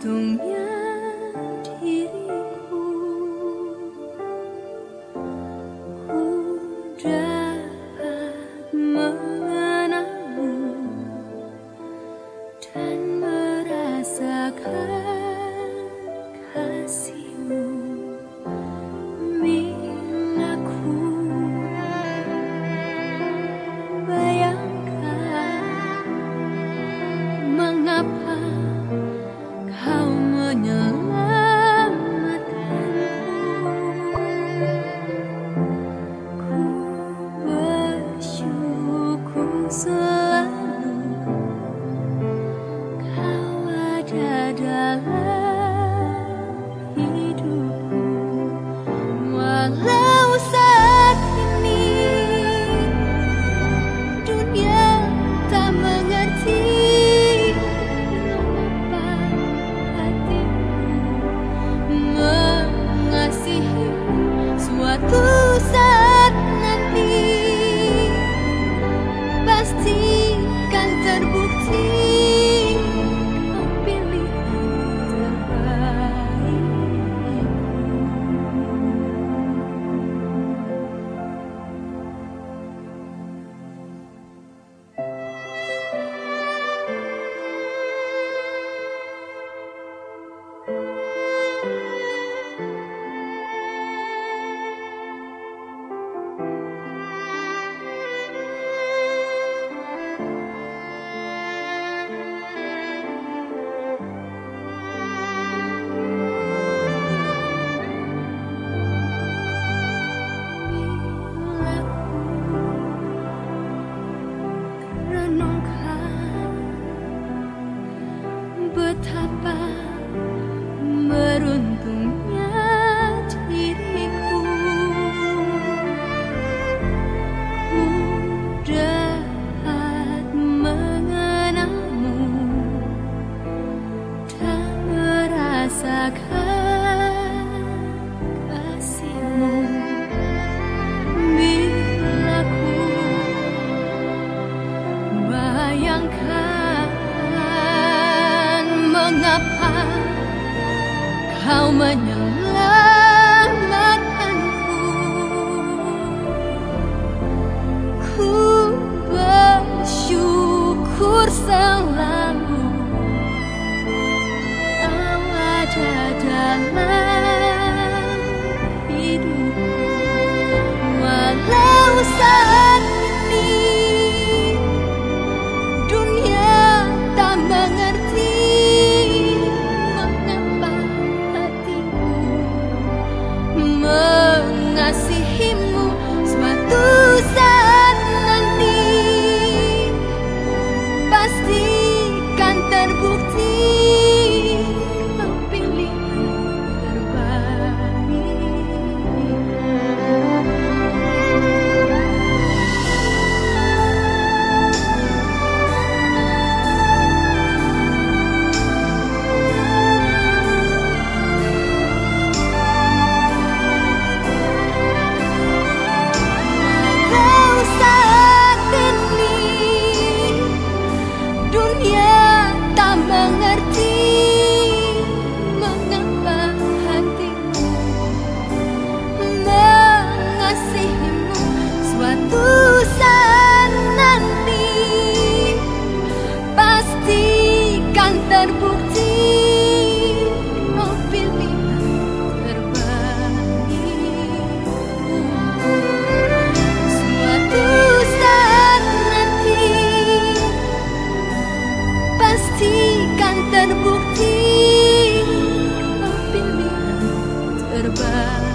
冬眠 betapa meruntung how many love? terbang